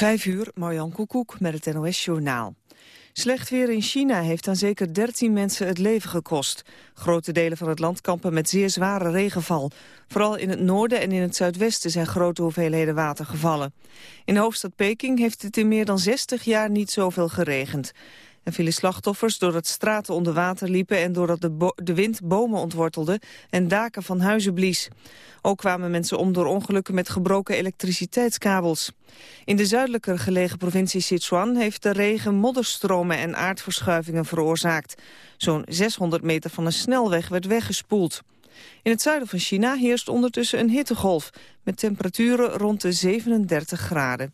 Vijf uur, Marjan Koekoek met het NOS-journaal. Slecht weer in China heeft aan zeker 13 mensen het leven gekost. Grote delen van het land kampen met zeer zware regenval. Vooral in het noorden en in het zuidwesten zijn grote hoeveelheden water gevallen. In de hoofdstad Peking heeft het in meer dan 60 jaar niet zoveel geregend. Er vielen slachtoffers doordat straten onder water liepen... en doordat de, de, wind bomen ontwortelde en daken van huizen blies. Ook kwamen mensen om door ongelukken met gebroken elektriciteitskabels. In de zuidelijker gelegen provincie Sichuan... heeft de regen modderstromen en aardverschuivingen veroorzaakt. Zo'n 600 meter van een snelweg werd weggespoeld. In het zuiden van China heerst ondertussen een hittegolf... met temperaturen rond de 37 graden.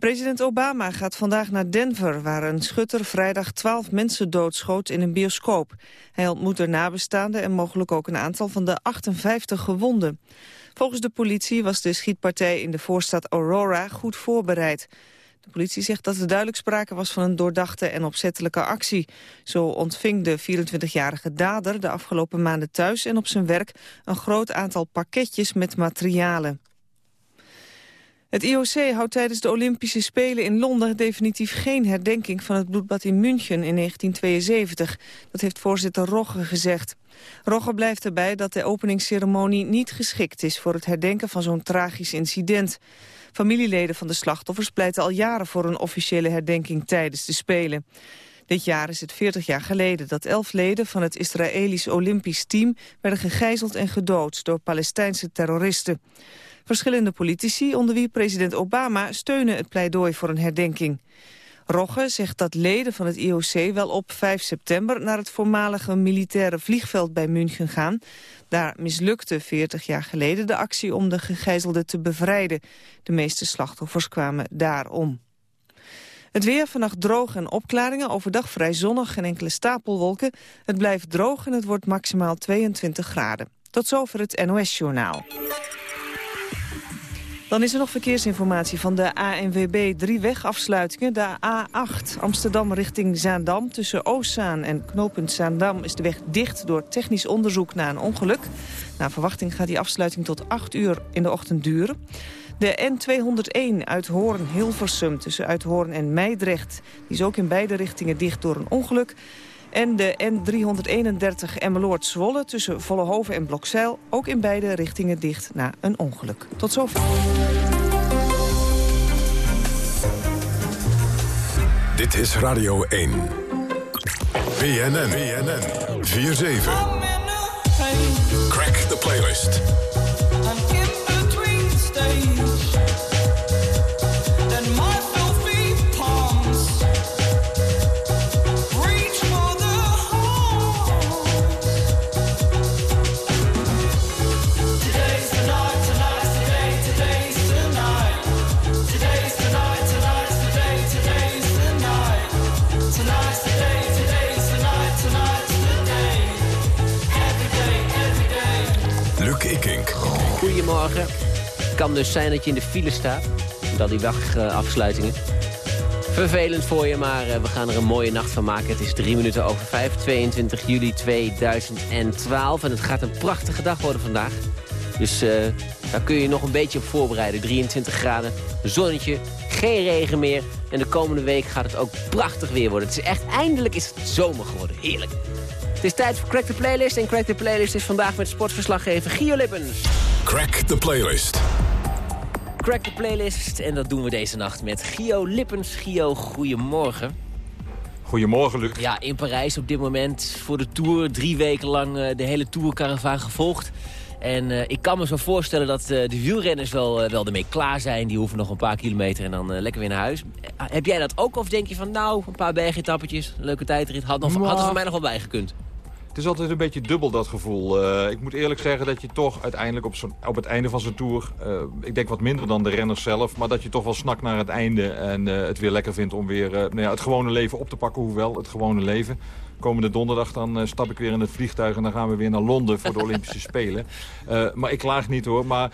President Obama gaat vandaag naar Denver, waar een schutter vrijdag twaalf mensen doodschoot in een bioscoop. Hij ontmoet er nabestaanden en mogelijk ook een aantal van de 58 gewonden. Volgens de politie was de schietpartij in de voorstad Aurora goed voorbereid. De politie zegt dat er duidelijk sprake was van een doordachte en opzettelijke actie. Zo ontving de 24-jarige dader de afgelopen maanden thuis en op zijn werk een groot aantal pakketjes met materialen. Het IOC houdt tijdens de Olympische Spelen in Londen definitief geen herdenking van het bloedbad in München in 1972. Dat heeft voorzitter Rogge gezegd. Rogge blijft erbij dat de openingsceremonie niet geschikt is voor het herdenken van zo'n tragisch incident. Familieleden van de slachtoffers pleiten al jaren voor een officiële herdenking tijdens de Spelen. Dit jaar is het 40 jaar geleden dat elf leden van het Israëlisch Olympisch team werden gegijzeld en gedood door Palestijnse terroristen. Verschillende politici, onder wie president Obama, steunen het pleidooi voor een herdenking. Rogge zegt dat leden van het IOC wel op 5 september naar het voormalige militaire vliegveld bij München gaan. Daar mislukte 40 jaar geleden de actie om de gegijzelden te bevrijden. De meeste slachtoffers kwamen daarom. Het weer vannacht droog en opklaringen, overdag vrij zonnig en enkele stapelwolken. Het blijft droog en het wordt maximaal 22 graden. Tot zover het NOS-journaal. Dan is er nog verkeersinformatie van de ANWB. Drie wegafsluitingen. De A8 Amsterdam richting Zaandam. Tussen Oostzaan en knooppunt Zaandam is de weg dicht door technisch onderzoek na een ongeluk. Na verwachting gaat die afsluiting tot 8 uur in de ochtend duren. De N201 uit Hoorn-Hilversum tussen Uithoorn en Meidrecht. Die is ook in beide richtingen dicht door een ongeluk. En de N331 Emmeloord-Zwolle tussen Vollehoven en Blokzeil... ook in beide richtingen dicht na een ongeluk. Tot zover. Dit is Radio 1. BNN, BNN, 4-7. Crack the playlist. Goedemorgen. Het kan dus zijn dat je in de file staat. Dat die wegafsluitingen. Vervelend voor je, maar eh, we gaan er een mooie nacht van maken. Het is drie minuten over vijf, 22 juli 2012. En het gaat een prachtige dag worden vandaag. Dus uh, daar kun je nog een beetje op voorbereiden. 23 graden, zonnetje, geen regen meer. En de komende week gaat het ook prachtig weer worden. Het is echt, eindelijk is het zomer geworden. Heerlijk. Het is tijd voor Crack the Playlist. En Crack the Playlist is vandaag met sportverslaggever Gio Lippens. Crack the Playlist. Crack the Playlist. En dat doen we deze nacht met Gio Lippens. Gio, goedemorgen. Goedemorgen, Luc. Ja, in Parijs op dit moment voor de Tour. Drie weken lang uh, de hele Tourcaravaan gevolgd. En uh, ik kan me zo voorstellen dat uh, de wielrenners wel, wel ermee klaar zijn. Die hoeven nog een paar kilometer en dan lekker weer naar huis. heb jij dat ook? Of denk je van nou, een paar bergetappetjes, leuke tijdrit. Had, nog, had er voor mij nog wel bijgekund? Het is altijd een beetje dubbel, dat gevoel. Uh, ik moet eerlijk zeggen dat je toch uiteindelijk op, op het einde van zo'n tour... Uh, ik denk wat minder dan de renners zelf... maar dat je toch wel snakt naar het einde... en uh, het weer lekker vindt om weer nou ja, het gewone leven op te pakken. Hoewel, het gewone leven. Komende donderdag dan stap ik weer in het vliegtuig... en dan gaan we weer naar Londen voor de Olympische Spelen. maar ik klaag niet hoor, maar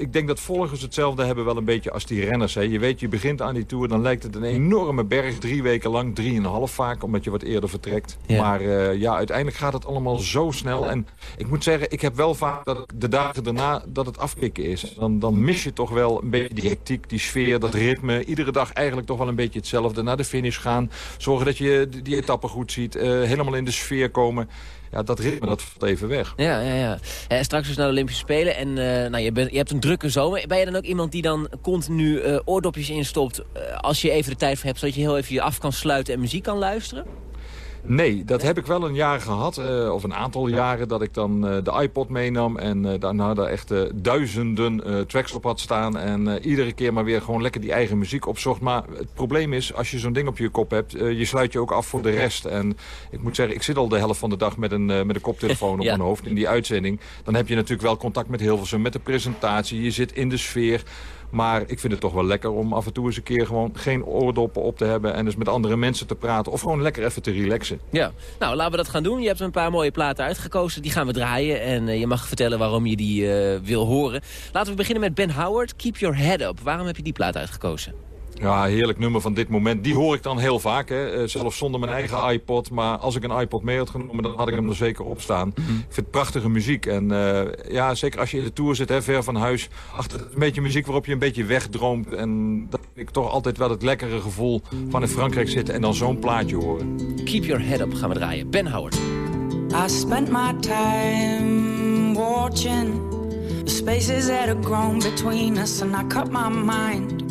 ik denk dat volgers hetzelfde hebben wel een beetje als die renners. Hè. Je weet, je begint aan die Tour, dan lijkt het een enorme berg. Drie weken lang, drieënhalf vaak, omdat je wat eerder vertrekt. Maar uh, ja, uiteindelijk gaat het allemaal zo snel. En ik moet zeggen, ik heb wel vaak dat de dagen daarna dat het afkicken is. Dan, dan mis je toch wel een beetje die hectiek, die sfeer, dat ritme. Iedere dag eigenlijk toch wel een beetje hetzelfde. Naar de finish gaan, zorgen dat je die etappe goed ziet. Uh, helemaal in de sfeer komen ja, dat ritme dat valt even weg. Ja, ja, ja. En straks dus naar de Olympische Spelen. En uh, nou, je, bent, je hebt een drukke zomer. Ben je dan ook iemand die dan continu uh, oordopjes instopt... Als je even de tijd voor hebt, zodat je heel even je af kan sluiten en muziek kan luisteren? Nee, dat heb ik wel een jaar gehad, uh, of een aantal jaren, dat ik dan uh, de iPod meenam en uh, daarna daar echt duizenden tracks op had staan. En iedere keer maar weer gewoon lekker die eigen muziek opzocht. Maar het probleem is, als je zo'n ding op je kop hebt, je sluit je ook af voor de rest. En ik moet zeggen, ik zit al de helft van de dag met een, met een koptelefoon op mijn hoofd in die uitzending. Dan heb je natuurlijk wel contact met Hilversum, met de presentatie. Je zit in de sfeer. Maar ik vind het toch wel lekker om af en toe eens een keer gewoon geen oordoppen op te hebben... en dus met andere mensen te praten of gewoon lekker even te relaxen. Ja, nou laten we dat gaan doen. Je hebt een paar mooie platen uitgekozen, die gaan we draaien. En uh, je mag vertellen waarom je die uh, wil horen. Laten we beginnen met Ben Howard, Keep Your Head Up. Waarom heb je die plaat uitgekozen? Ja, heerlijk nummer van dit moment. Die hoor ik dan heel vaak. Hè. Uh, zelfs zonder mijn eigen iPod. Maar als ik een iPod mee had genomen, dan had ik hem er zeker op staan. Mm -hmm. Ik vind het prachtige muziek. En uh, ja, zeker als je in de Tour zit, hè, ver van huis. Achter een beetje muziek waarop je een beetje wegdroomt. En dat vind ik toch altijd wel het lekkere gevoel van in Frankrijk zitten. En dan zo'n plaatje horen. Keep your head up gaan we draaien. Ben Howard. I spent my time watching the spaces that have grown between us. And I cut my mind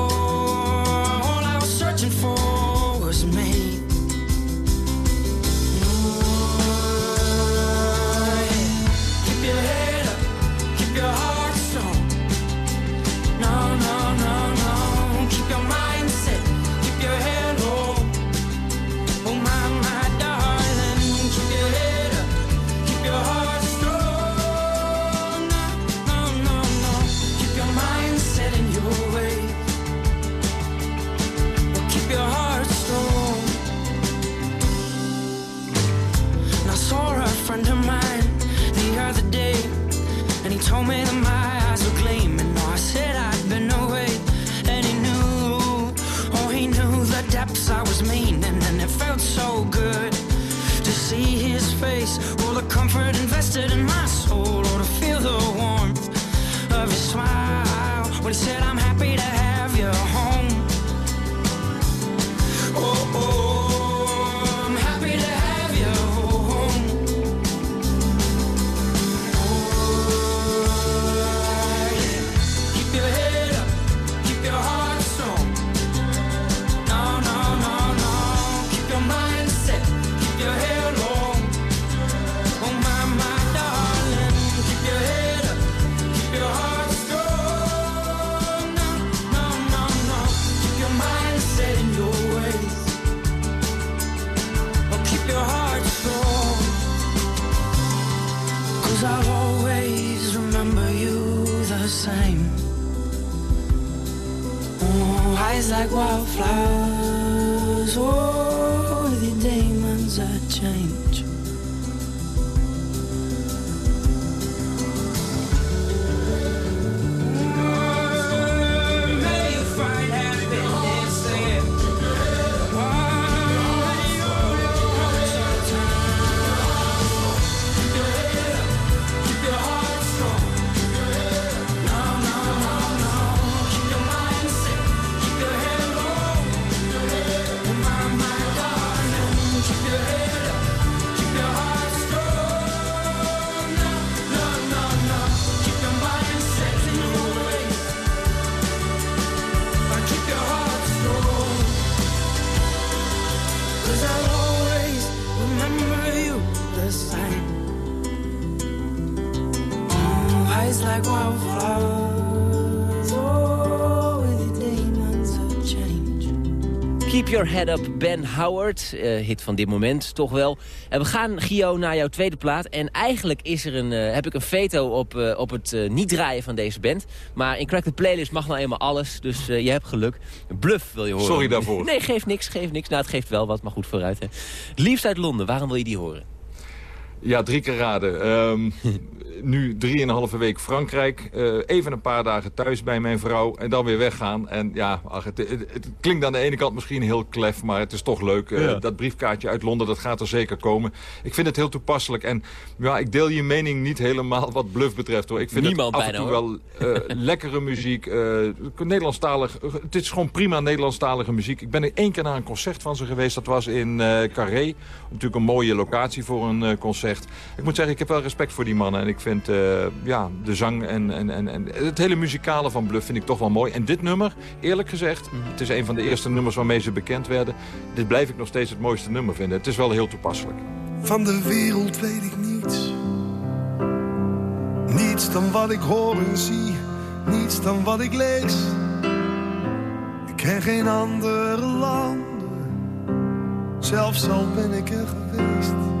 Your Head Up, Ben Howard. eh, hit van dit moment, toch wel. En we gaan, Gio, naar jouw tweede plaat. En eigenlijk is er een, eh, heb ik een veto op, eh, op het niet draaien van deze band. Maar in Crack the Playlist mag nou eenmaal alles. Dus je hebt geluk. Bluff wil je horen. Sorry daarvoor. Nee, geeft niks, geeft niks. Nou, het geeft wel wat, maar goed vooruit. Hè. Liefst uit Londen, waarom wil je die horen? Ja, drie keer raden. Ehm, nu drieënhalve week Frankrijk. Eh, even een paar dagen thuis bij mijn vrouw. En dan weer weggaan. En ja, ach, het, het, het klinkt aan de ene kant misschien heel klef. Maar het is toch leuk. Eh, Ja. Dat briefkaartje uit Londen, dat gaat er zeker komen. Ik vind het heel toepasselijk. En ja, ik deel je mening niet helemaal wat bluff betreft. hoor. Ik vind Niemand het af en toe wel eh, lekkere muziek. Nederlandstalig. Het is gewoon prima Nederlandstalige muziek. Ik ben er één keer naar een concert van ze geweest. Dat was in Carré. Natuurlijk een mooie locatie voor een eh, Ik moet zeggen, ik heb wel respect voor die mannen. En ik vind eh, ja, de zang en, en, en, en het hele muzikale van Bluff vind ik toch wel mooi. En dit nummer, eerlijk gezegd, het is een van de eerste nummers waarmee ze bekend werden. Dit blijf ik nog steeds het mooiste nummer vinden. Het is wel heel toepasselijk. Van de wereld weet ik niets. Niets dan wat ik hoor en zie. Niets dan wat ik lees. Ik ken geen andere landen. Zelfs al ben ik er geweest.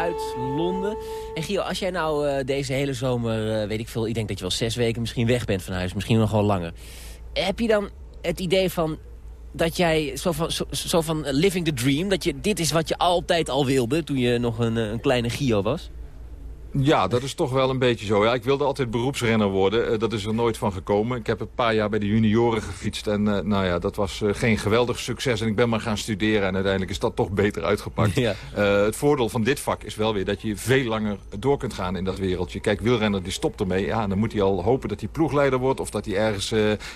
Uit Londen. En Gio, als jij nou eh, deze hele zomer, eh, weet ik veel... ik denk dat je wel zes weken misschien weg bent van huis, misschien nog wel langer. Heb je dan het idee van... dat jij zo van, zo, van living the dream... dat je, dit is wat je altijd al wilde toen je nog een, een kleine Gio was? Ja, dat is toch wel een beetje zo. Ja, ik wilde altijd beroepsrenner worden. Uh, dat is er nooit van gekomen. Ik heb een paar jaar bij de junioren gefietst. En uh, nou ja, dat was uh, geen geweldig succes. En ik ben maar gaan studeren. En uiteindelijk is dat toch beter uitgepakt. Ja. het voordeel van dit vak is wel weer dat je veel langer door kunt gaan in dat wereldje. Kijk, wielrenner die stopt ermee. Ja, dan moet hij al hopen dat hij ploegleider wordt. Of dat hij ergens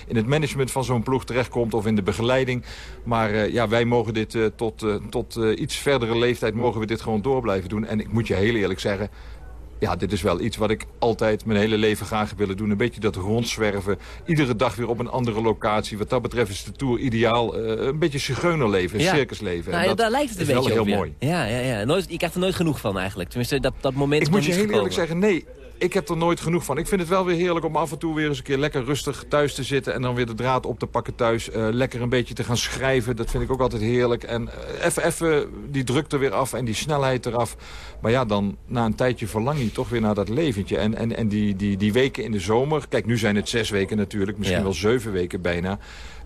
in het management van zo'n ploeg terechtkomt. Of in de begeleiding. Maar ja, wij mogen dit tot, tot iets verdere leeftijd mogen we dit gewoon door blijven doen. En ik moet je heel eerlijk zeggen ja, dit is wel iets wat ik altijd mijn hele leven graag heb willen doen. Een beetje dat rondzwerven. Iedere dag weer op een andere locatie. Wat dat betreft is de Tour ideaal. Uh, een beetje zigeunerleven, ja. circusleven. Nou, ja, daar lijkt het een beetje wel heel mooi. Ja, ja, ja. Nooit, je krijgt er nooit genoeg van eigenlijk. Tenminste, dat, dat moment Ik moet je heel eerlijk zeggen, nee ik heb er nooit genoeg van. Ik vind het wel weer heerlijk om af en toe weer eens een keer lekker rustig thuis te zitten... en dan weer de draad op te pakken thuis. Uh, lekker een beetje te gaan schrijven, dat vind ik ook altijd heerlijk. En uh, even die drukte weer af en die snelheid eraf. Maar ja, dan na een tijdje verlang je toch weer naar dat leventje. En, en, en die, die, die weken in de zomer... Kijk, nu zijn het zes weken natuurlijk, misschien wel zeven weken bijna...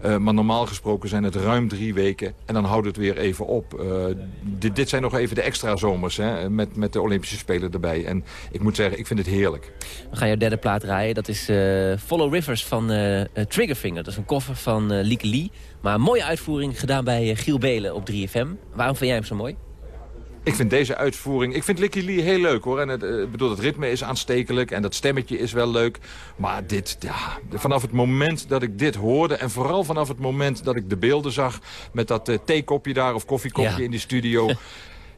Uh, maar normaal gesproken zijn het ruim drie weken. En dan houdt het weer even op. Uh, dit, dit, zijn nog even de extra zomers hè, met, met de Olympische Spelen erbij. En ik moet zeggen, ik vind het heerlijk. We gaan jouw derde plaat draaien. Dat is uh, Follow Rivers van Triggerfinger. Dat is een koffer van Lieke Lee. Maar een mooie uitvoering gedaan bij Giel Belen op 3FM. Waarom vind jij hem zo mooi? Ik vind deze uitvoering... Ik vind Licky Lee heel leuk, hoor. En het, uh, bedoel, het ritme is aanstekelijk en dat stemmetje is wel leuk. Maar dit, ja, vanaf het moment dat ik dit hoorde... en vooral vanaf het moment dat ik de beelden zag... met dat uh, theekopje daar of koffiekopje in die studio...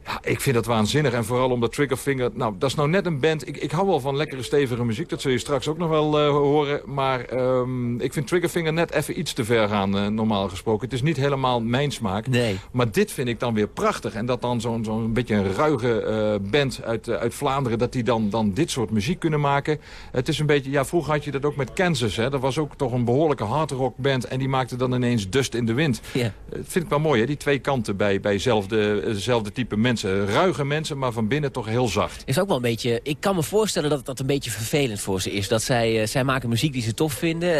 Ja, ik vind dat waanzinnig. En vooral omdat Triggerfinger... Nou, dat is nou net een band... Ik, ik hou wel van lekkere stevige muziek. Dat zul je straks ook nog wel uh, horen. Maar um, ik vind Triggerfinger net even iets te ver gaan, uh, normaal gesproken. Het is niet helemaal mijn smaak. Nee. Maar dit vind ik dan weer prachtig. En dat dan zo'n zo'n beetje een ruige uh, band uit, uit Vlaanderen... dat die dan, dan dit soort muziek kunnen maken. Het is een beetje... Ja, vroeger had je dat ook met Kansas. Hè. Dat was ook toch een behoorlijke hardrock band. En die maakte dan ineens Dust in de Wind. Yeah. Dat vind ik wel mooi, hè? Die twee kanten bij, bij zelfde type mensen Ruige mensen, maar van binnen toch heel zacht. Is ook wel een beetje, ik kan me voorstellen dat dat een beetje vervelend voor ze is. Dat zij, uh, zij maken muziek die ze tof vinden.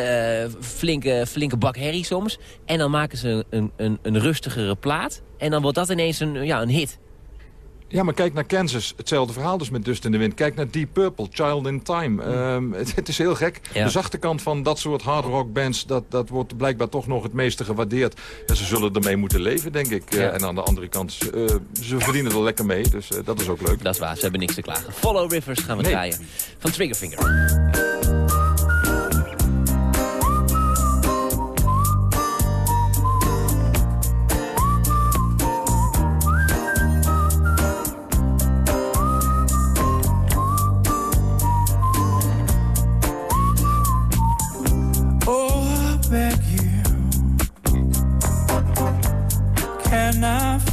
Uh, flinke, flinke bak herrie soms. En dan maken ze een, een, een rustigere plaat. En dan wordt dat ineens een, ja, een hit. Ja, maar kijk naar Kansas. Hetzelfde verhaal dus met Dust in the Wind. Kijk naar Deep Purple, Child in Time. Um, het, het, is heel gek. De zachte kant van dat soort hard rock bands... Dat, dat wordt blijkbaar toch nog het meeste gewaardeerd. En ze zullen ermee moeten leven, denk ik. Ja. Uh, en aan de andere kant, uh, ze verdienen er lekker mee. Dus uh, dat is ook leuk. Dat is waar, ze hebben niks te klagen. Follow Rivers gaan we nee. draaien. Van Triggerfinger.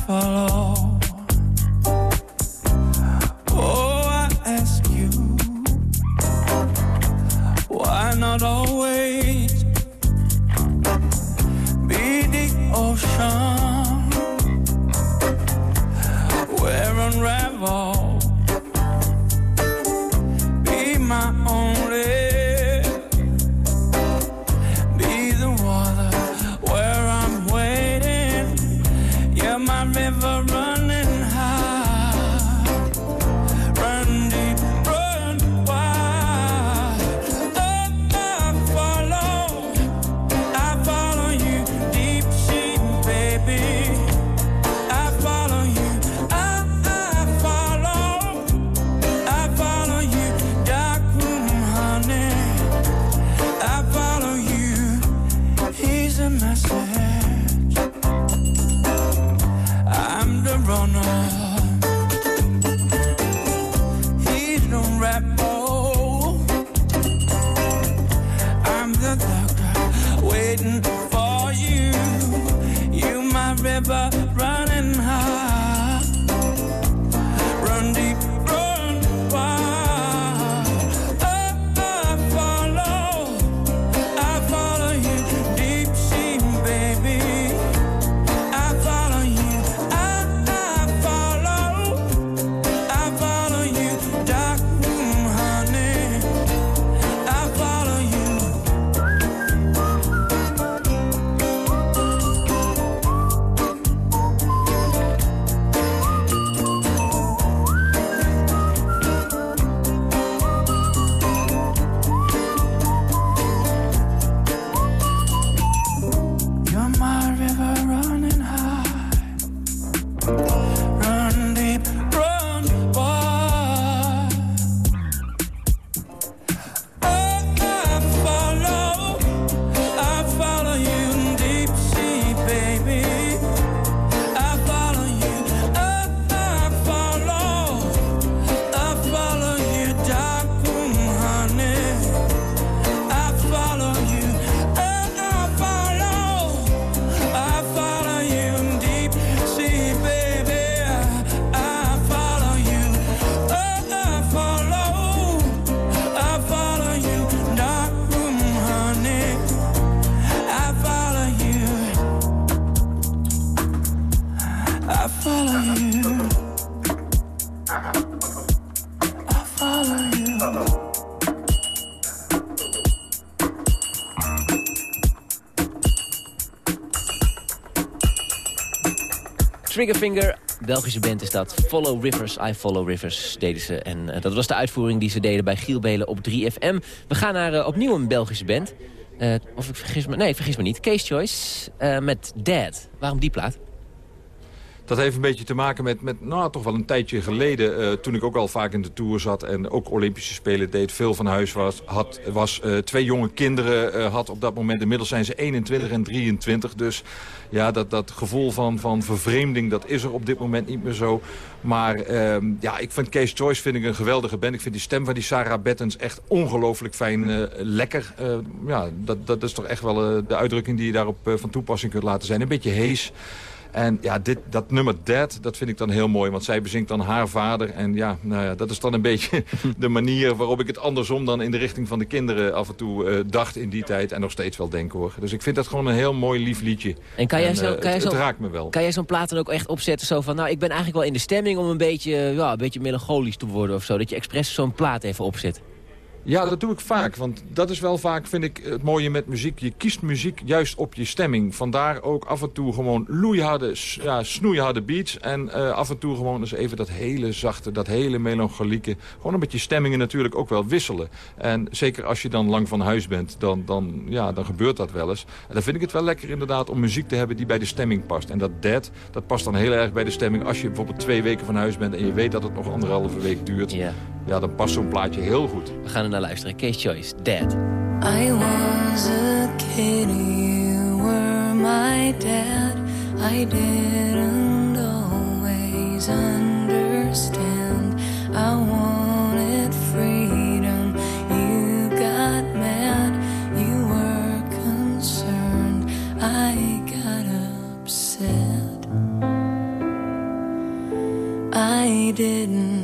follow. Oh, I ask you, why not always be the ocean where unravel? Be my Triggerfinger, Belgische band is dat. Follow Rivers, I Follow Rivers deden ze. En eh, dat was de uitvoering die ze deden bij Giel Belen op 3FM. We gaan naar eh, opnieuw een Belgische band. Eh, of ik vergis me, nee, vergis me niet. Case Choice met Dad. Waarom die plaat? Dat heeft een beetje te maken met, met nou, toch wel een tijdje geleden... eh, toen ik ook al vaak in de Tour zat en ook Olympische Spelen deed... veel van huis was, had, was eh, twee jonge kinderen eh, had op dat moment. Inmiddels zijn ze 21 en 23. Dus ja, dat, dat gevoel van, van vervreemding, dat is er op dit moment niet meer zo. Maar ehm, ja, ik vind Case Choice vind ik een geweldige band. Ik vind die stem van die Sarah Bettens echt ongelooflijk fijn lekker. Ja, dat, dat is toch echt wel de uitdrukking die je daarop van toepassing kunt laten zijn. Een beetje hees. En ja, dit, dat nummer Dead, dat vind ik dan heel mooi. Want zij bezinkt dan haar vader. En ja, nou ja, dat is dan een beetje de manier waarop ik het andersom dan in de richting van de kinderen af en toe eh, dacht in die tijd. En nog steeds wel denk hoor. Dus ik vind dat gewoon een heel mooi lief liedje. En kan jij En, zo- eh, kan jij het, zo- het raakt me wel. Kan jij zo'n plaat dan ook echt opzetten zo van... nou, ik ben eigenlijk wel in de stemming om een beetje, ja, een beetje melancholisch te worden of zo. Dat je expres zo'n plaat even opzet. Ja, dat doe ik vaak. Want dat is wel vaak, vind ik, het mooie met muziek. Je kiest muziek juist op je stemming. Vandaar ook af en toe gewoon loeiharde, ja, snoeiharde beats. En eh, af en toe gewoon eens even dat hele zachte, dat hele melancholieke. Gewoon een beetje stemmingen natuurlijk ook wel wisselen. En zeker als je dan lang van huis bent, dan, dan, ja, dan gebeurt dat wel eens. En dan vind ik het wel lekker inderdaad om muziek te hebben die bij de stemming past. En dat dead, dat past dan heel erg bij de stemming. Als je bijvoorbeeld twee weken van huis bent en je weet dat het nog anderhalve week duurt. Ja. Ja, dan past zo'n plaatje heel goed. We gaan er naar luisteren. Case Choice, Dad. I was a kid, you were my dad. I didn't always understand. I wanted freedom, you got mad, you were concerned. I got upset. I didn't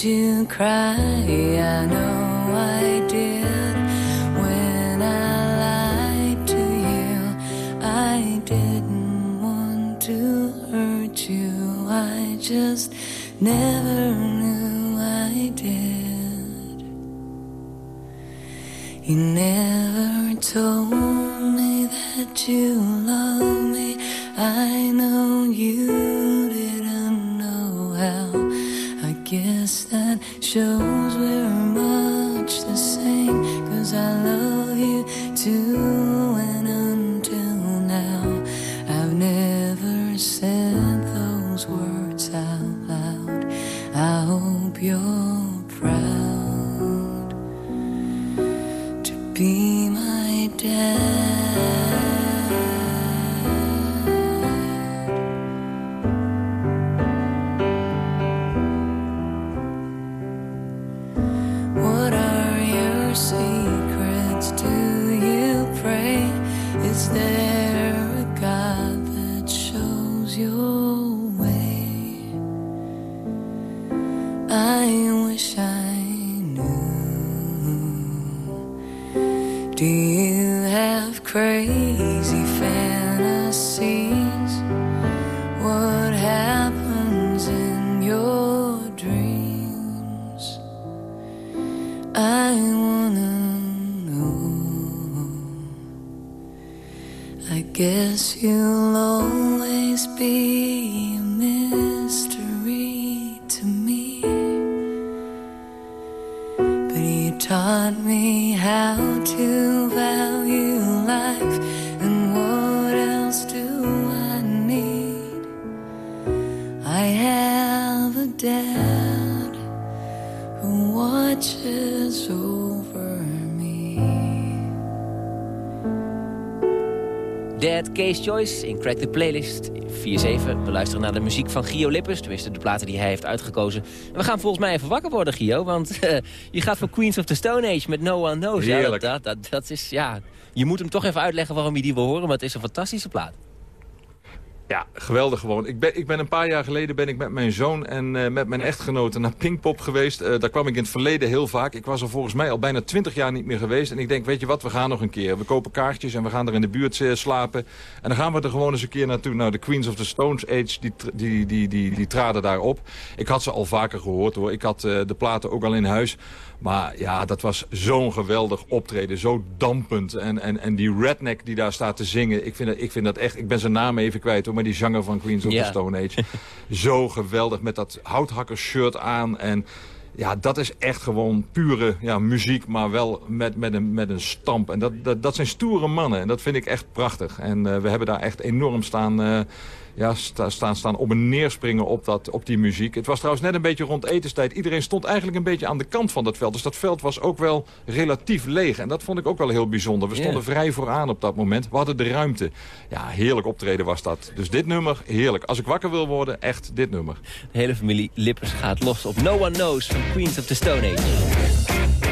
did you cry? I know I did. When I lied to you, I didn't want to hurt you. I just never knew I did. You never told me that you love me. I know you guess that shows we're much the same. Cause I love you too, and until now, I've never said those words out loud. I hope you're proud to be my dad. In Crack the Playlist 4-7. We luisteren naar de muziek van Gio Lippers. Tenminste, de platen die hij heeft uitgekozen. En we gaan volgens mij even wakker worden, Gio. Want eh, je gaat voor Queens of the Stone Age met No One Knows. Ja, dat, dat, dat is, ja... Je moet hem toch even uitleggen waarom je die wil horen. Maar het is een fantastische plaat. Ja, geweldig gewoon. Ik ben, ik ben een paar jaar geleden ben ik met mijn zoon en uh, met mijn echtgenote naar Pinkpop geweest. Uh, daar kwam ik in het verleden heel vaak. Ik was er volgens mij al bijna twintig jaar niet meer geweest. En ik denk, weet je wat, we gaan nog een keer. We kopen kaartjes en we gaan er in de buurt uh, slapen. En dan gaan we er gewoon eens een keer naartoe. Nou, de Queens of the Stones Age, die, die, die, die, die traden daar op. Ik had ze al vaker gehoord hoor. Ik had de platen ook al in huis. Maar ja, dat was zo'n geweldig optreden. Zo dampend. En, en, en die redneck die daar staat te zingen. Ik vind, dat, ik vind dat echt... Ik ben zijn naam even kwijt hoor. Maar die zanger van Queens of the Stone Age. zo geweldig. Met dat shirt aan. En ja, dat is echt gewoon pure ja, muziek, maar wel met, met, een, met een stamp. En dat, dat, dat zijn stoere mannen en dat vind ik echt prachtig. En uh, we hebben daar echt enorm staan... Uh, ja, staan, staan op en neerspringen op, dat, op die muziek. Het was trouwens net een beetje rond etenstijd. Iedereen stond eigenlijk een beetje aan de kant van dat veld. Dus dat veld was ook wel relatief leeg. En dat vond ik ook wel heel bijzonder. We stonden vrij vooraan op dat moment. We hadden de ruimte. Ja, heerlijk optreden was dat. Dus dit nummer, heerlijk. Als ik wakker wil worden, echt dit nummer. De hele familie Lippers gaat los op No One Knows van Queens of the Stone Age.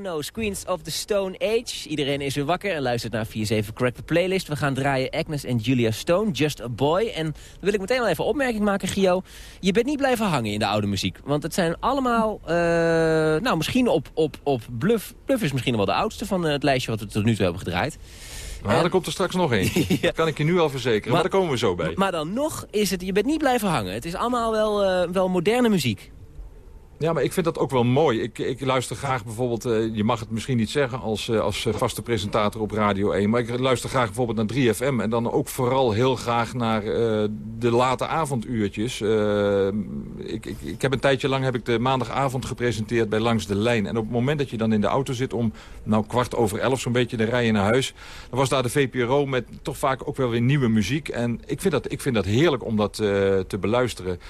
Knows, Queens of the Stone Age. Iedereen is weer wakker en luistert naar 4-7 Correct the Playlist. We gaan draaien Agnes en Julia Stone, Just a Boy. En dan wil ik meteen wel even opmerking maken, Gio. Je bent niet blijven hangen in de oude muziek. Want het zijn allemaal, uh, nou misschien op, op, op Bluff. Bluff is misschien wel de oudste van het lijstje wat we tot nu toe hebben gedraaid. Maar er komt er straks nog één. Dat kan ik je nu al verzekeren, maar, daar komen we zo bij. Maar dan nog is het, je bent niet blijven hangen. Het is allemaal wel, uh, wel moderne muziek. Ja, maar ik vind dat ook wel mooi. Ik, ik luister graag bijvoorbeeld, uh, je mag het misschien niet zeggen als, uh, als vaste presentator op Radio 1... maar ik luister graag bijvoorbeeld naar 3FM en dan ook vooral heel graag naar de late avonduurtjes. Ik, ik, ik, heb een tijdje lang heb ik de maandagavond gepresenteerd bij Langs de Lijn. En op het moment dat je dan in de auto zit om nou, kwart over elf zo'n beetje de rijden naar huis... dan was daar de VPRO met toch vaak ook wel weer nieuwe muziek. En ik vind dat, ik vind dat heerlijk om dat te beluisteren.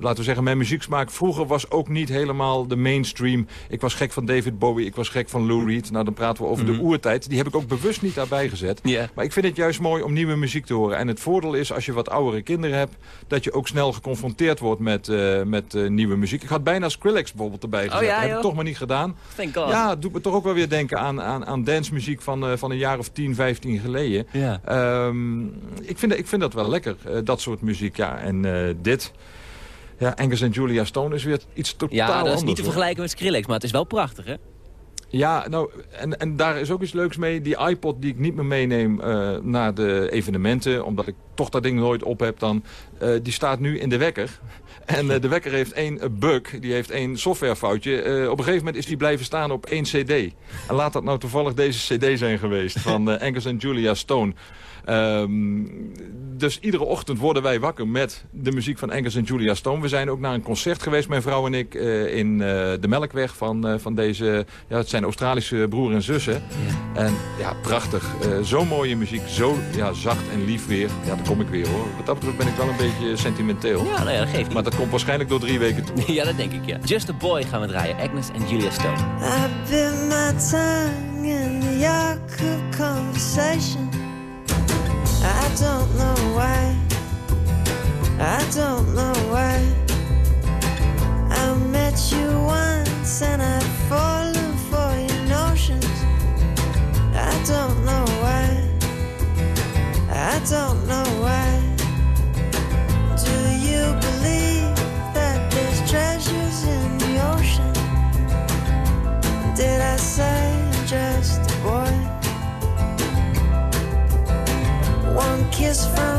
laten we zeggen, mijn muzieksmaak vroeger was ook niet niet helemaal de mainstream. Ik was gek van David Bowie, ik was gek van Lou Reed. Nou, dan praten we over de mhm. oertijd. Die heb ik ook bewust niet daarbij gezet. Maar ik vind het juist mooi om nieuwe muziek te horen. En het voordeel is, als je wat oudere kinderen hebt... dat je ook snel geconfronteerd wordt met, uh, met uh, nieuwe muziek. Ik had bijna Skrillex bijvoorbeeld erbij oh gezet. Oh, ja, dat heb ik toch maar niet gedaan. Thank God. Ja, doet me toch ook wel weer denken aan, aan, aan dancemuziek van, uh, van een jaar of 10, 15 geleden. Ja. Um, ik, vind, ik vind dat wel lekker, dat soort muziek. Ja, en dit... Ja, Angus en Julia Stone is weer iets totaal anders. Ja, dat is niet te vergelijken met Skrillex, maar het is wel prachtig, hè? Ja, nou, en, en daar is ook iets leuks mee. Die iPod die ik niet meer meeneem uh, naar de evenementen... omdat ik toch dat ding nooit op heb dan... Uh, die staat nu in de wekker. En uh, de wekker heeft één bug, die heeft één softwarefoutje. op een gegeven moment is die blijven staan op één cd. En laat dat nou toevallig deze cd zijn geweest... van Angus en Julia Stone... Um, dus iedere ochtend worden wij wakker met de muziek van Angus en Julia Stone. We zijn ook naar een concert geweest, mijn vrouw en ik, uh, in uh, de Melkweg van, uh, van deze... Ja, het zijn Australische broer en zussen. Ja. En ja, prachtig. zo mooie muziek, zo ja, zacht en lief weer. Ja, daar kom ik weer hoor. Wat dat betreft ben ik wel een beetje sentimenteel. Ja, nou ja, dat geeft niet. Maar dat komt waarschijnlijk door drie weken toe. ja, dat denk ik, ja. Just a Boy gaan we draaien. Agnes en Julia Stone. I've been my tongue in the conversation I don't know why. I don't know why. I met you once and I've fallen for your notions. I don't know why. I don't know why. One kiss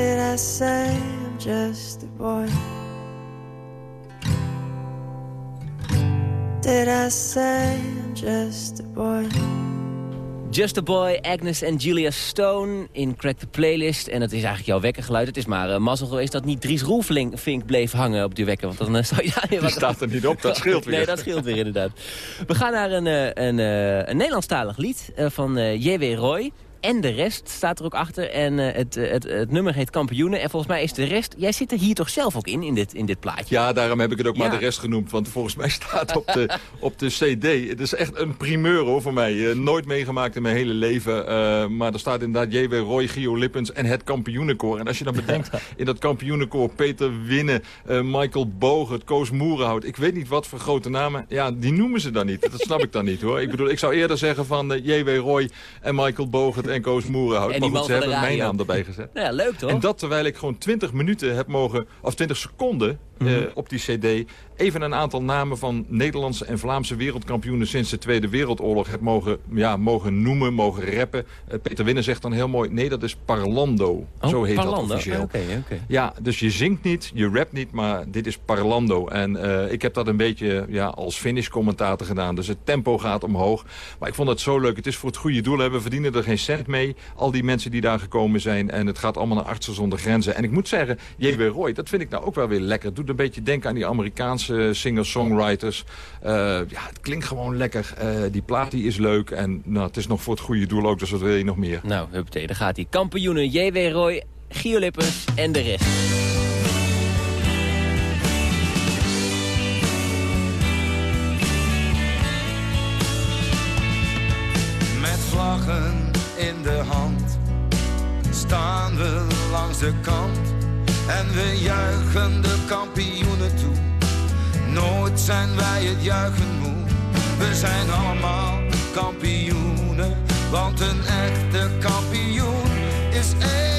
Did I say I'm just a boy? Did I say I'm just a boy? Just a Boy, Agnes en Julia Stone in Crack the Playlist. En het is eigenlijk jouw wekkergeluid. Het is maar uh, mazzel geweest dat niet Dries Roelvink bleef hangen op die wekker. Want dan uh, zou je... Ja, Die staat er niet op, dat scheelt weer. nee, dat scheelt weer inderdaad. We gaan naar een, uh, een, een Nederlandstalig lied van J.W. Roy. En de rest staat er ook achter. En uh, het, het, het, nummer heet Kampioenen. En volgens mij is de rest... Jij zit er hier toch zelf ook in, in dit, in dit plaatje? Ja, daarom heb ik het ook ja. maar de rest genoemd. Want volgens mij staat op de, op de cd... Het is echt een primeur hoor voor mij. Uh, nooit meegemaakt in mijn hele leven. Uh, maar er staat inderdaad J.W. Roy, Gio Lippens en het kampioenenkoor. En als je dan bedenkt, in dat kampioenenkoor... Peter Winnen, Michael Bogert, Koos Moerenhout... Ik weet niet wat voor grote namen. Ja, die noemen ze dan niet. Dat snap ik dan niet hoor. Ik bedoel, ik zou eerder zeggen van J.W. Roy en Michael Bogert en Koos Moerenhout. En die maar goed, ze hebben mijn naam erbij gezet. Ja, leuk toch? En dat terwijl ik gewoon 20 minuten heb mogen, of 20 seconden mm -hmm. uh, op die cd... even een aantal namen van Nederlandse en Vlaamse wereldkampioenen... sinds de Tweede Wereldoorlog heb mogen, ja, mogen noemen, mogen rappen. Uh, Peter Winnen zegt dan heel mooi... nee, dat is Parlando. Oh, Zo heet Parlando? dat officieel. Ah, okay, okay. Ja, dus je zingt niet, je rapt niet, maar dit is Parlando. En uh, ik heb dat een beetje ja, als finish-commentator gedaan. Dus het tempo gaat omhoog. Maar ik vond het zo leuk. Het is voor het goede doel. We verdienen er geen cent mee. Al die mensen die daar gekomen zijn. En het gaat allemaal naar Artsen zonder Grenzen. En ik moet zeggen, J.W. Roy, dat vind ik nou ook wel weer lekker. Doet een beetje denken aan die Amerikaanse singer-songwriters. Uh, ja, het klinkt gewoon lekker. Uh, die plaat die is leuk. En nou, het is nog voor het goede doel ook, dus wat wil je nog meer? Nou, huppatee, daar gaat hij. Kampioenen J.W. Roy, Gio Lippens en de rest. Met vlaggen in de hand staan we langs de kant en we juichen de kampioenen toe. Nooit zijn wij het juichen moe, we zijn allemaal kampioenen, want een echte kampioen is één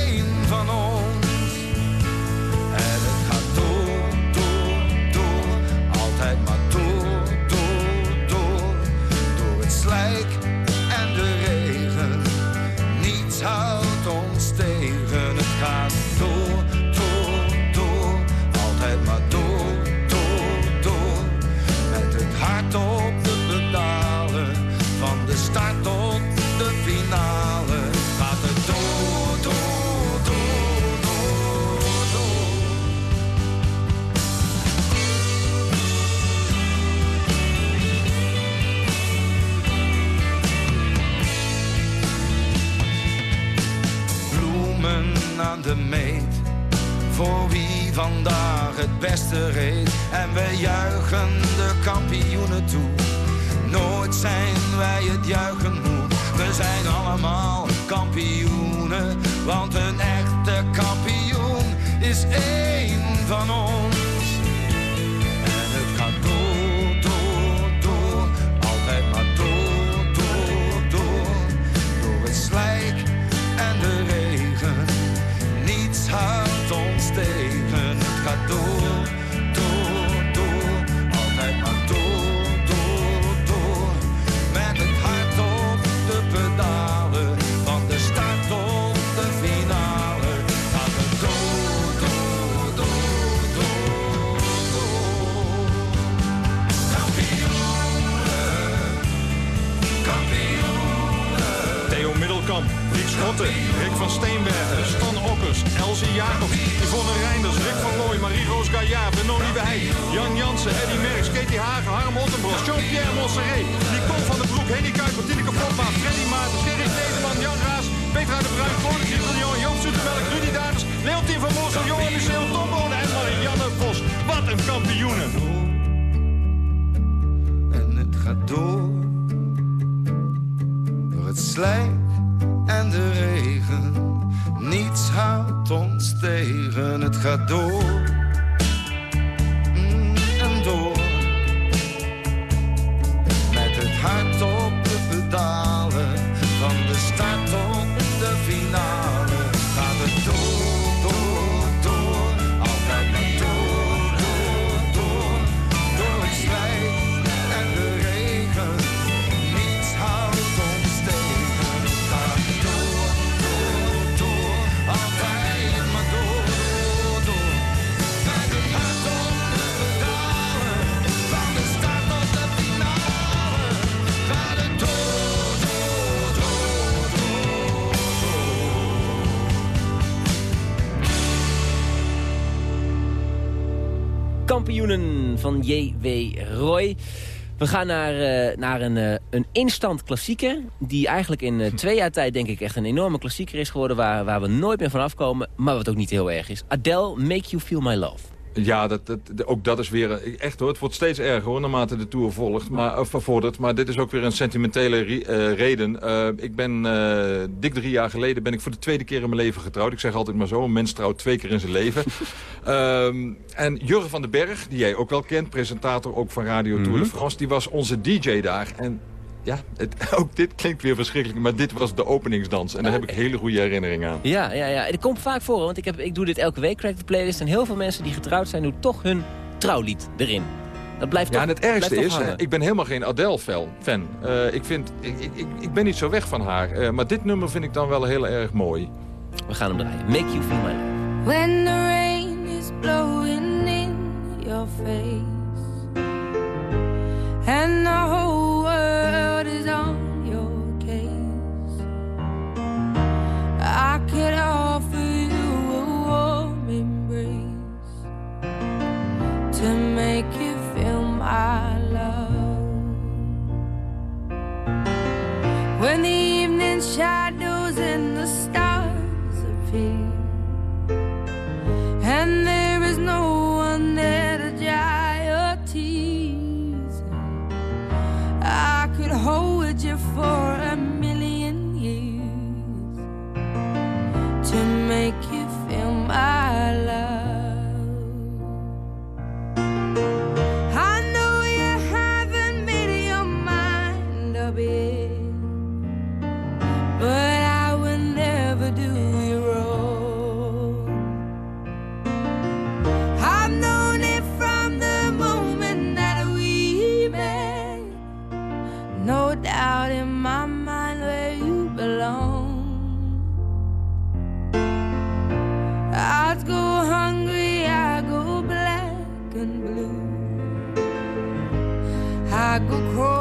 Vandaag het beste reed. En we juichen de kampioenen toe. Nooit zijn wij het juichen moe. We zijn allemaal kampioenen. Want een echte kampioen is één van ons. Jacobs, Yvonne Reinders, Rick van Looy, Marie-Roos Gaillard, Benoni Beheij, Jan Jansen, Eddy Merckx, Katie Hagen, Harm Ottenbros, Jean-Pierre Montserrat, Nicole van den Broek, Henny Kuiper, Tineke Freddy Maartens, Gerrit Nederman, Jan Raas, Petra de Bruin, Claude Grieseljon, Joop Zoetemelk, Rudy Daarders, Leontien van Moorsel, Johan Luceel, Tom Bonen en Marianne Vos. Wat een kampioenen! En het gaat door, door het slijk en de regen. Niets houdt ons tegen, het gaat door van J.W. Roy. We gaan naar, eh, naar een, eh, een instant klassieker. Die eigenlijk in eh, twee jaar tijd denk ik echt een enorme klassieker is geworden. Waar, waar we nooit meer van afkomen. Maar wat ook niet heel erg is. Adele, Make You Feel My Love. Ja, dat, dat, ook dat is weer... eh, Echt hoor, het wordt steeds erger hoor, naarmate de Tour volgt, maar, of vordert. Maar dit is ook weer een sentimentele eh, reden. Eh, ik ben eh, dik drie jaar geleden ben ik voor de tweede keer in mijn leven getrouwd. Ik zeg altijd maar zo, een mens trouwt twee keer in zijn leven. Ehm, en Jurgen van den Berg, die jij ook wel kent, presentator ook van Radio Tour de France... die was onze DJ daar. En ja, het, ook dit klinkt weer verschrikkelijk, maar dit was de openingsdans. En daar heb ik hele goede herinneringen aan. Ja, ja, ja. En dat komt vaak voor, want ik, heb, ik doe dit elke week, Crack the Playlist. En heel veel mensen die getrouwd zijn, doen toch hun trouwlied erin. Dat blijft Ja, toch en het ergste is, hangen. ik ben helemaal geen Adele-fan. fan. Eh, ik, vind, ik, ik, ik, ben niet zo weg van haar. Eh, maar dit nummer vind ik dan wel heel erg mooi. We gaan hem draaien. Make You Feel My Love. When the rain is blowing in your face and the whole world I could offer you a warm embrace to make you feel my love. When the evening shadows and the stars appear and there is no one there to dry your tears. I could hold you for make you feel my love. I go crawling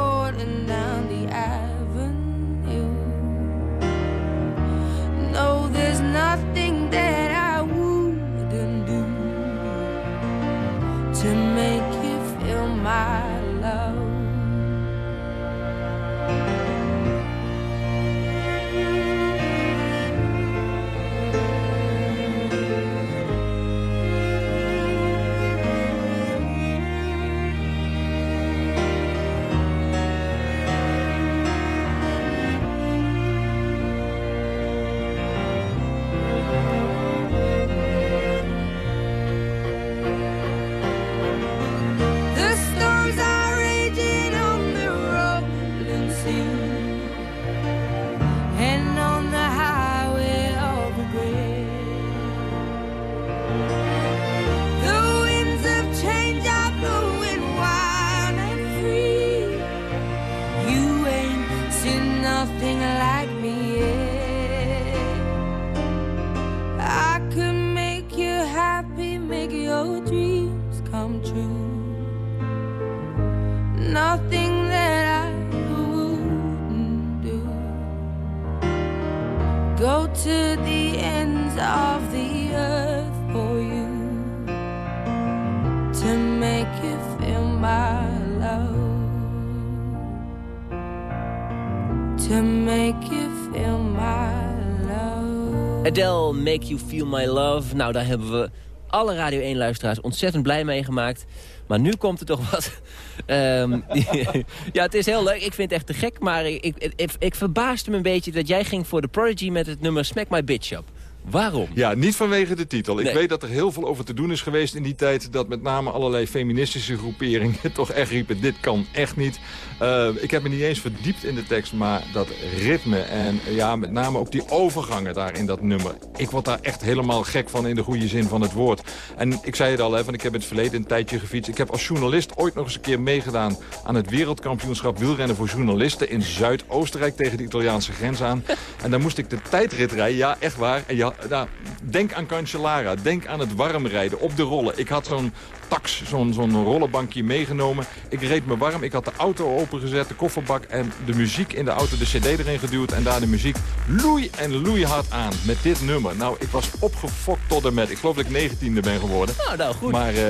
Make You Feel My Love. Nou, daar hebben we alle Radio 1-luisteraars ontzettend blij mee gemaakt. Maar nu komt er toch wat... Ehm, ja, het is heel leuk. Ik vind het echt te gek. Maar ik, ik, ik, ik verbaasde me een beetje dat jij ging voor de Prodigy met het nummer Smack My Bitch Up. Waarom? Ja, niet vanwege de titel. Ik weet dat er heel veel over te doen is geweest in die tijd... dat met name allerlei feministische groeperingen toch echt riepen... dit kan echt niet. Eh, ik heb me niet eens verdiept in de tekst, maar dat ritme... en ja, met name ook die overgangen daar in dat nummer. Ik word daar echt helemaal gek van in de goede zin van het woord. En ik zei het al, hè, van ik heb in het verleden een tijdje gefietst. Ik heb als journalist ooit nog eens een keer meegedaan... aan het wereldkampioenschap wielrennen voor journalisten... in Zuid-Oostenrijk tegen de Italiaanse grens aan. En dan moest ik de tijdrit rijden, ja, echt waar. En ja, nou, denk aan Cancellara, denk aan het warm rijden op de rollen. Ik had zo'n tax, zo'n zo'n rollenbankje meegenomen. Ik reed me warm, ik had de auto opengezet, de kofferbak... en de muziek in de auto, de cd erin geduwd... en daar de muziek loei en loei hard aan met dit nummer. Nou, ik was opgefokt tot en met. Ik geloof dat ik negentiende ben geworden. Nou, nou, goed. Maar eh,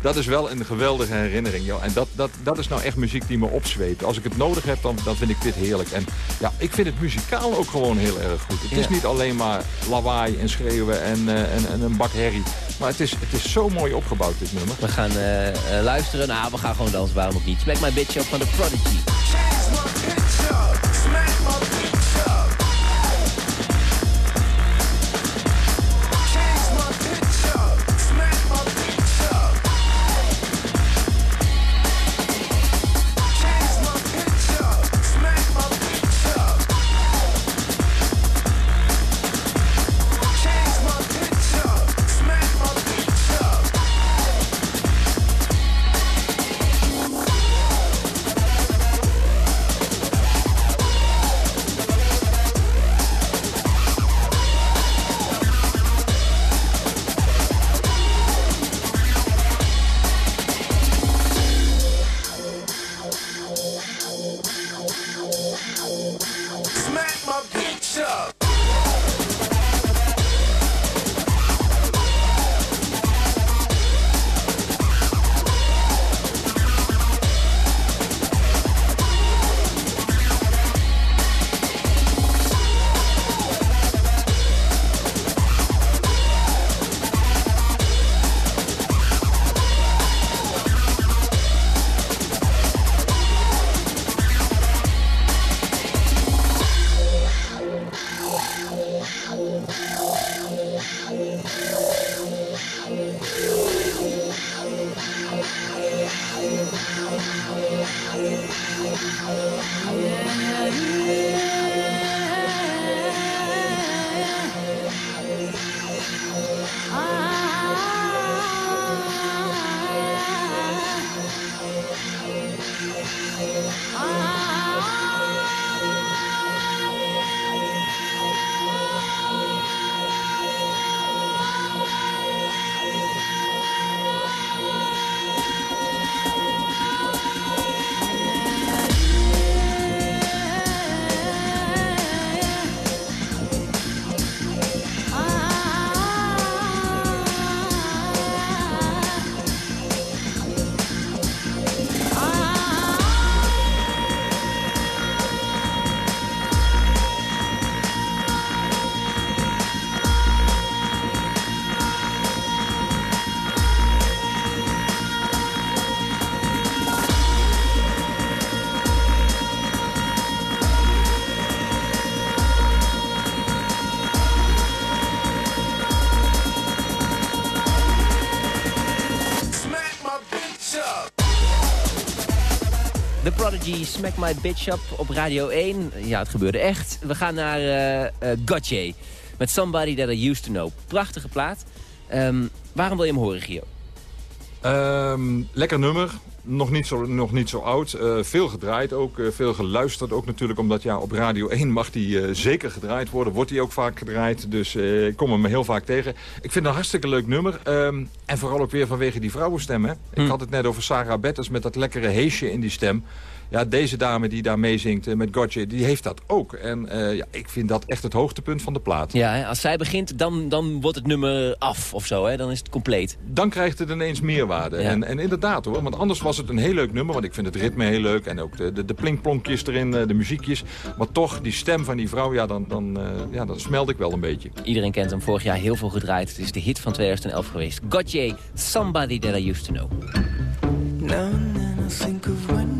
dat is wel een geweldige herinnering. Joh. En dat, dat, dat is nou echt muziek die me opzweept. Als ik het nodig heb, dan, dan vind ik dit heerlijk. En ja, ik vind het muzikaal ook gewoon heel erg goed. Het is niet alleen maar lawaai en schreeuwen en, uh, en, en, een bak herrie. Maar het is, het is zo mooi opgebouwd, dit nummer. We gaan uh, uh, luisteren. Nou, we gaan gewoon dansen. Waarom ook niet? Smack My Bitch Up van de Prodigy. Prodigy, Smack My Bitch Up op Radio 1. Ja, het gebeurde echt. We gaan naar uh, uh, Gotye met Somebody That I Used To Know. Prachtige plaat. Um, waarom wil je hem horen, Gio? Um, lekker nummer. Nog niet zo, nog niet zo oud. Uh, veel gedraaid ook. Uh, veel geluisterd ook natuurlijk. Omdat ja, op Radio 1 mag die uh, zeker gedraaid worden. Wordt die ook vaak gedraaid. Dus ik kom hem heel vaak tegen. Ik vind het een hartstikke leuk nummer. Um, en vooral ook weer vanwege die vrouwenstem. Hè? Hm. Ik had het net over Sarah Betters met dat lekkere heesje in die stem. Ja, deze dame die daar meezingt uh, met Gotje, die heeft dat ook. En uh, ja, ik vind dat echt het hoogtepunt van de plaat. Ja, als zij begint, dan, dan wordt het nummer af of zo, hè? Dan is het compleet. Dan krijgt het ineens meerwaarde. Ja. En, en inderdaad hoor, want anders was het een heel leuk nummer. Want ik vind het ritme heel leuk. En ook de, de, de plinkplonkjes erin, de muziekjes. Maar toch, die stem van die vrouw, ja, dan, dan, uh, ja, dan smelt ik wel een beetje. Iedereen kent hem, vorig jaar heel veel gedraaid. Het is de hit van 2011 geweest. Gotye, Somebody That I Used To Know. Now and then I think of when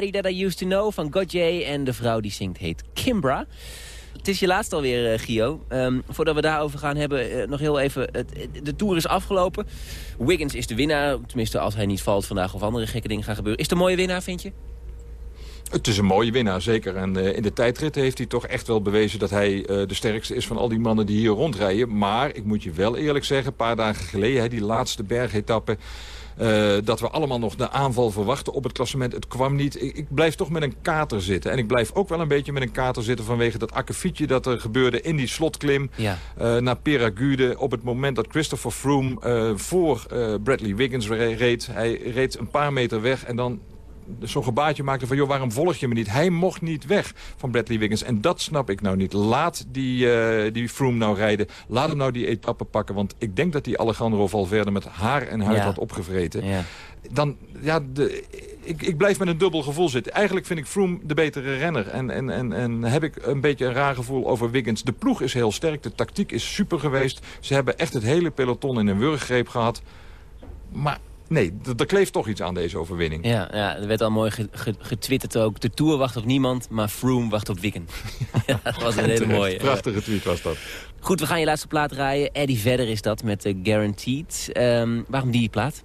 somebody. That I Used To Know van Godjay. En de vrouw die zingt heet Kimbra. Het is je laatst alweer, uh, Gio. Ehm, voordat we daarover gaan hebben, eh, nog heel even... De Tour is afgelopen. Wiggins is de winnaar. Tenminste, als hij niet valt vandaag of andere gekke dingen gaan gebeuren. Is een mooie winnaar, vind je? Het is een mooie winnaar, zeker. En eh, in de tijdritten heeft hij toch echt wel bewezen... dat hij de sterkste is van al die mannen die hier rondrijden. Maar, ik moet je wel eerlijk zeggen, een paar dagen geleden... Die laatste bergetappe... eh, dat we allemaal nog de aanval verwachten op het klassement. Het kwam niet. Ik, ik blijf toch met een kater zitten. En ik blijf ook wel een beetje met een kater zitten... vanwege dat akkefietje dat er gebeurde in die slotklim... Ja. eh, naar Peragude. Op het moment dat Christopher Froome eh, voor Bradley Wiggins re- reed. Hij reed een paar meter weg en dan zo'n gebaartje maakte van... joh, waarom volg je me niet? Hij mocht niet weg van Bradley Wiggins. En dat snap ik nou niet. Laat die, eh, die Froome nou rijden. Laat hem nou die etappe pakken. Want ik denk dat die Alejandro Valverde met haar en huid Ja. had opgevreten. Ja. Dan, ja, de, ik, ik blijf met een dubbel gevoel zitten. Eigenlijk vind ik Froome de betere renner. En, en, en, en heb ik een beetje een raar gevoel over Wiggins. De ploeg is heel sterk. De tactiek is super geweest. Ze hebben echt het hele peloton in een wurggreep gehad. Maar nee, er kleeft toch iets aan deze overwinning. Ja, ja, er werd al mooi ge- ge- getwitterd ook. De Tour wacht op niemand, maar Froome wacht op ja, dat was een hele Terecht. mooie. Prachtige tweet was dat. Goed, we gaan je laatste plaat draaien. Eddie Vedder is dat met eh, Guaranteed. Ehm, waarom die plaat?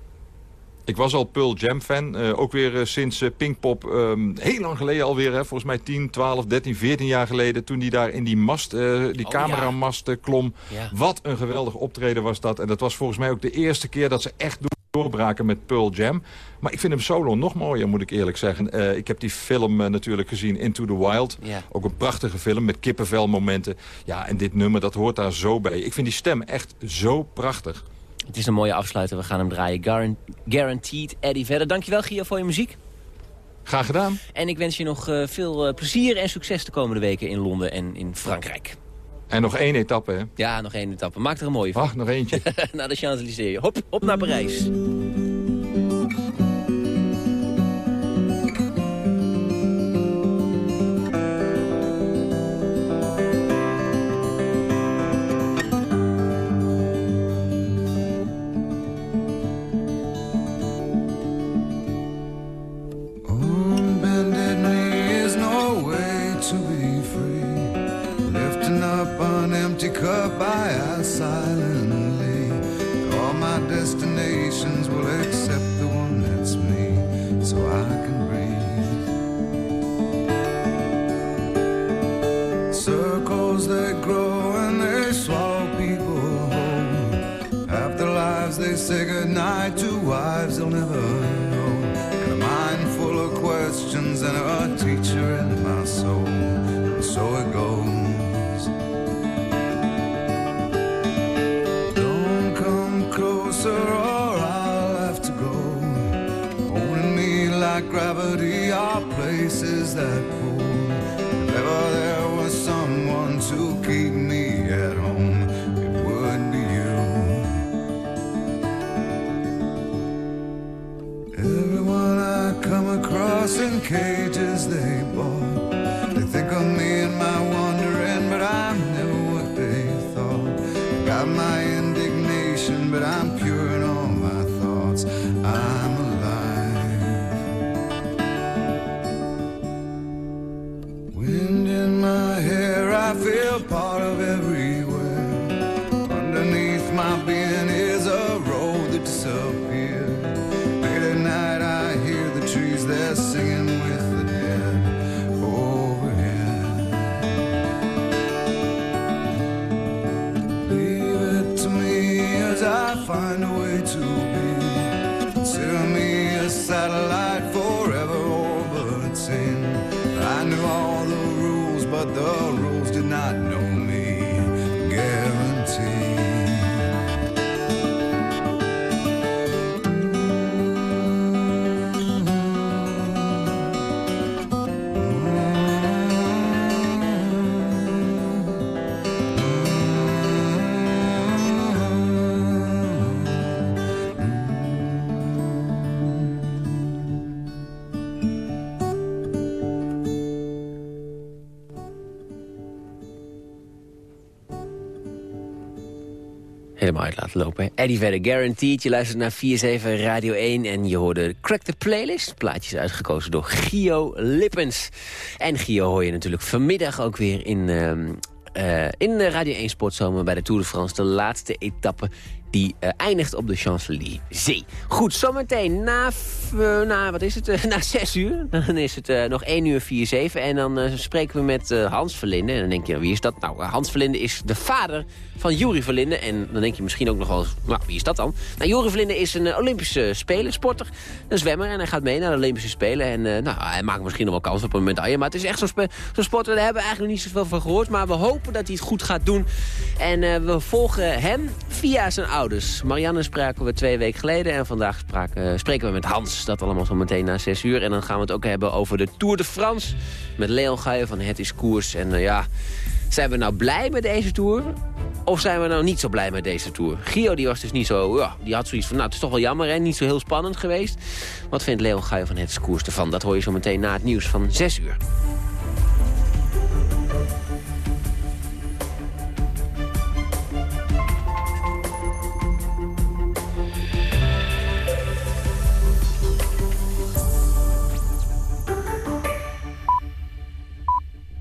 Ik was al Pearl Jam fan. eh, ook weer eh, sinds eh, Pinkpop. ehm, heel lang geleden alweer. Hè, volgens mij 10, 12, 13, 14 jaar geleden. Toen die daar in die mast, die Oh, cameramast klom. Ja. Wat een geweldig optreden was dat. En dat was volgens mij ook de eerste keer dat ze echt doorbraken met Pearl Jam. Maar ik vind hem solo nog mooier, moet ik eerlijk zeggen. Eh, ik heb die film eh, natuurlijk gezien, Into the Wild. Ook een prachtige film met kippenvelmomenten. Ja, en dit nummer, dat hoort daar zo bij. Ik vind die stem echt zo prachtig. Het is een mooie afsluiter. We gaan hem draaien. Guaran- Guaranteed Eddie Vedder. Dankjewel Gio voor je muziek. Graag gedaan. En ik wens je nog eh, veel plezier en succes de komende weken in Londen en in Frankrijk. En nog één etappe, hè? Ja, nog één etappe. Maak er een mooie van. Ach, nog eentje. naar de Champs-Élysées. Hop, hop naar Parijs. to be free. Up an empty cup, I ask silently. All my destinations will accept the one that's me, so I can that pull. If ever there was someone to keep me at home, it would be you. Everyone I come across in cages they Helemaal uit laten lopen. Eddie Vedder, Guaranteed. Je luistert naar 4-7 Radio 1 en je hoorde Crack the Playlist. Plaatjes uitgekozen door Gio Lippens. En Gio hoor je natuurlijk vanmiddag ook weer in... ehm, eh, in Radio 1 Sportzomer bij de Tour de France. De laatste etappe die eh, eindigt op de Champs-Élysées. Goed, zometeen na, eh, na, wat is het, na 6 uur. Dan is het eh, nog 1 uur 4, 7. En dan spreken we met Hans Verlinde. En dan denk je, wie is dat? Nou, Hans Verlinde is de vader van Juri Verlinde. En dan denk je misschien ook nog wel, nou, wie is dat dan? Nou, Juri Verlinde is een Olympische speler, sporter, een zwemmer. En hij gaat mee naar de Olympische Spelen. En nou, hij maakt misschien nog wel kans op een medaille. Maar het is echt zo'n zo'n sporter, daar hebben we eigenlijk niet zoveel van gehoord. Maar we hopen dat hij het goed gaat doen. En we volgen hem via zijn ouders. Marianne spraken we twee weken geleden. En vandaag spraken, eh, spreken we met Hans. Dat allemaal zo meteen na zes uur. En dan gaan we het ook hebben over de Tour de France. Met Leon Guijen van Het is Koers. En eh, ja, zijn we nou blij met deze Tour? Of zijn we nou niet zo blij met deze Tour? Gio die was dus niet zo... Ja, die had zoiets van, nou het is toch wel jammer en niet zo heel spannend geweest. Wat vindt Leon Guijen van Het is Koers ervan? Dat hoor je zo meteen na het nieuws van zes uur.